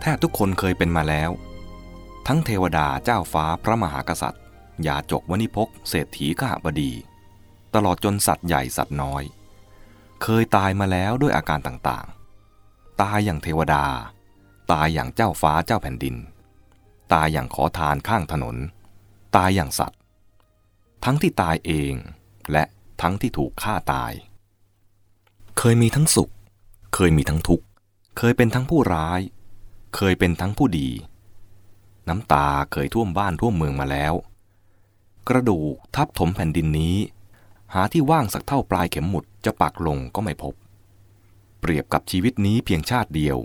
แทบทุกคนเคยเป็นมาแล้ว ทั้งเทวดาเจ้าฟ้าพระมหากษัตริย์ยาจกวณิพกเศรษฐีข้าบดี ตลอดจนสัตว์ใหญ่สัตว์น้อย เคยตายมาแล้วด้วยอาการต่างๆ ตายอย่างเทวดา ตายอย่างเจ้าฟ้าเจ้าแผ่นดิน ตายอย่างขอทานข้างถนน ตายอย่างสัตว์ ทั้งที่ตายเองและทั้งที่ถูกฆ่าตาย เคยมีทั้งสุข เคยมีทั้งทุกข์ เคยเป็นทั้งผู้ร้าย เคยเป็นทั้งผู้ดี น้ำตาเคยท่วมบ้านท่วมเมืองมาแล้ว กระดูกทับถมแผ่นดินนี้ หาที่ว่างสักเท่าปลายเข็มหมุดจะปักลงก็ไม่พบ เปรียบกับชีวิตนี้เพียงชาติเดียว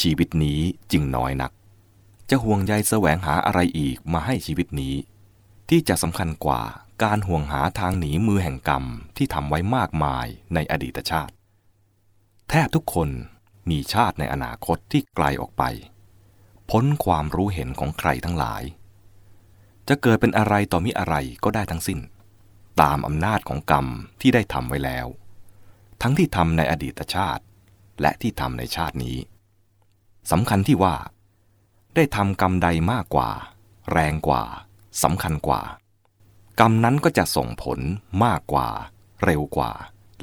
ชีวิตนี้จึงน้อยนัก จะห่วงใยแสวงหาอะไรอีกมาให้ชีวิตนี้ ที่จะสำคัญกว่าการห่วงหาทางหนีมือแห่งกรรมที่ทำไว้มากมายในอดีตชาติ แทบทุกคน มีชาติในอนาคตที่ไกลออกไป พ้นความรู้เห็นของใครทั้งหลาย จะเกิดเป็นอะไรต่อมิอะไรก็ได้ทั้งสิ้น ตามอำนาจของกรรมที่ได้ทำไว้แล้ว ทั้งที่ทำในอดีตชาติ และที่ทำในชาตินี้สำคัญที่ว่า ได้ทำกรรมใดมากกว่า แรงกว่าสำคัญกว่า กรรมนั้นก็จะส่งผลมากกว่า เร็วกว่า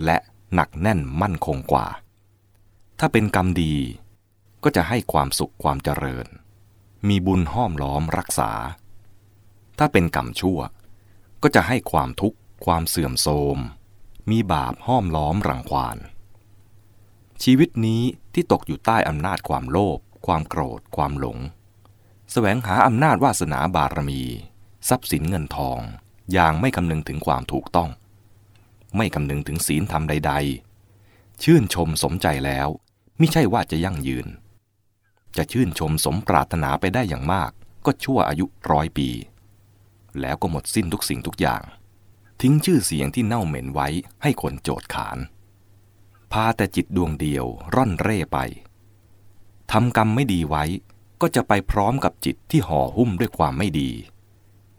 และหนักแน่นมั่นคงกว่า ถ้าเป็นกรรมดีก็จะให้ความสุขความเจริญ มีบุญห้อมล้อมรักษา ถ้าเป็นกรรมชั่ว ก็จะให้ความทุกข์ความเสื่อมโทรม มีบาปห้อมล้อมรังควาน ชีวิตนี้ที่ตกอยู่ใต้อำนาจความโลภความโกรธ ความหลงแสวงหาอำนาจวาสนาบารมี ทรัพย์สินเงินทอง อย่างไม่คำนึงถึงความถูกต้อง ไม่คำนึงถึงศีลธรรมใด ๆ ชื่นชมสมใจแล้ว ไม่ใช่ว่าจะยั่งยืน จะชื่นชมสมปรารถนาไปได้อย่างมาก ก็ชั่วอายุร้อยปี แล้วก็หมดสิ้นทุกสิ่งทุกอย่าง ทิ้งชื่อเสียงที่เน่าเหม็นไว้ให้คนโจดขาน พาแต่จิตดวงเดียวร่อนเร่ไปทำกรรมไม่ดีไว้ก็จะไปพร้อมกับจิตที่ห่อหุ้มด้วยความไม่ดี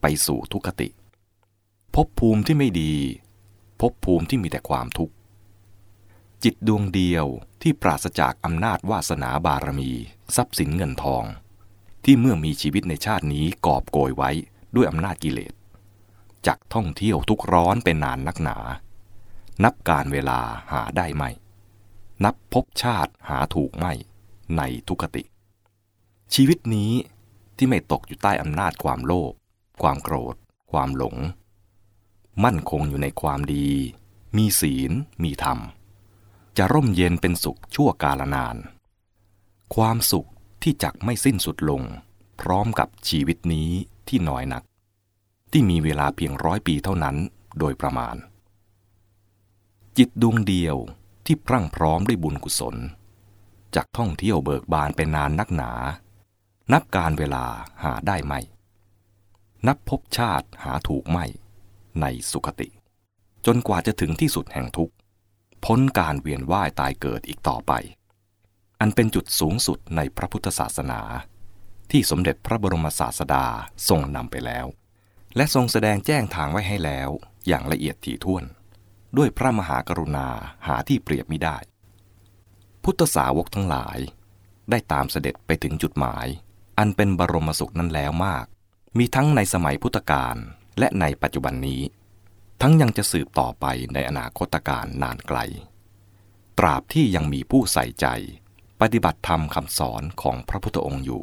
ไปสู่ทุกขติภพภูมิที่ไม่ดีภพภูมิที่มีแต่ความทุกข์ จิตดวงเดียวที่ปราศจากอำนาจวาสนาบารมี ทรัพย์สินเงินทอง ที่เมื่อมีชีวิตในชาตินี้กอบโกยไว้ด้วยอำนาจกิเลสจักท่องเที่ยวทุกร้อนเป็นนานนักหนา นับการเวลาหาได้ไหมนับพบชาติหาถูกไม่ ในทุกติ ชีวิตนี้ที่ไม่ตกอยู่ใต้อำนาจความโลภความโกรธ ความหลง มั่นคงอยู่ในความดี มีศีลมีธรรม จะร่มเย็นเป็นสุขชั่วกาลนาน ความสุขที่จักไม่สิ้นสุดลง พร้อมกับชีวิตนี้ที่น้อยนัก ที่มีเวลาเพียงร้อยปีเท่านั้นโดยประมาณ จิตดวงเดียวที่พรั่งพร้อมด้วยบุญกุศลจากท่องเที่ยวเบิกบานเป็นนานนักหนา นับการเวลาหาได้ไหมนับพบชาติหาถูกไม่ ในสุขติ จนกว่าจะถึงที่สุดแห่งทุกข์ พ้นการเวียนว่ายตายเกิดอีกต่อไป อันเป็นจุดสูงสุดในพระพุทธศาสนา ที่สมเด็จพระบรมศาสดาทรงนำไปแล้ว และทรงแสดงแจ้งทางไว้ให้แล้วอย่างละเอียดถี่ถ้วน ด้วยพระมหากรุณาหาที่เปรียบไม่ได้ พุทธสาวกทั้งหลาย ได้ตามเสด็จไปถึงจุดหมาย อันเป็นบรมสุขนั้นแล้วมาก มีทั้งในสมัยพุทธกาลและในปัจจุบันนี้ ทั้งยังจะสืบต่อไปในอนาคตการนานไกล ตราบที่ยังมีผู้ใส่ใจ ปฏิบัติธรรมคำสอนของพระพุทธองค์อยู่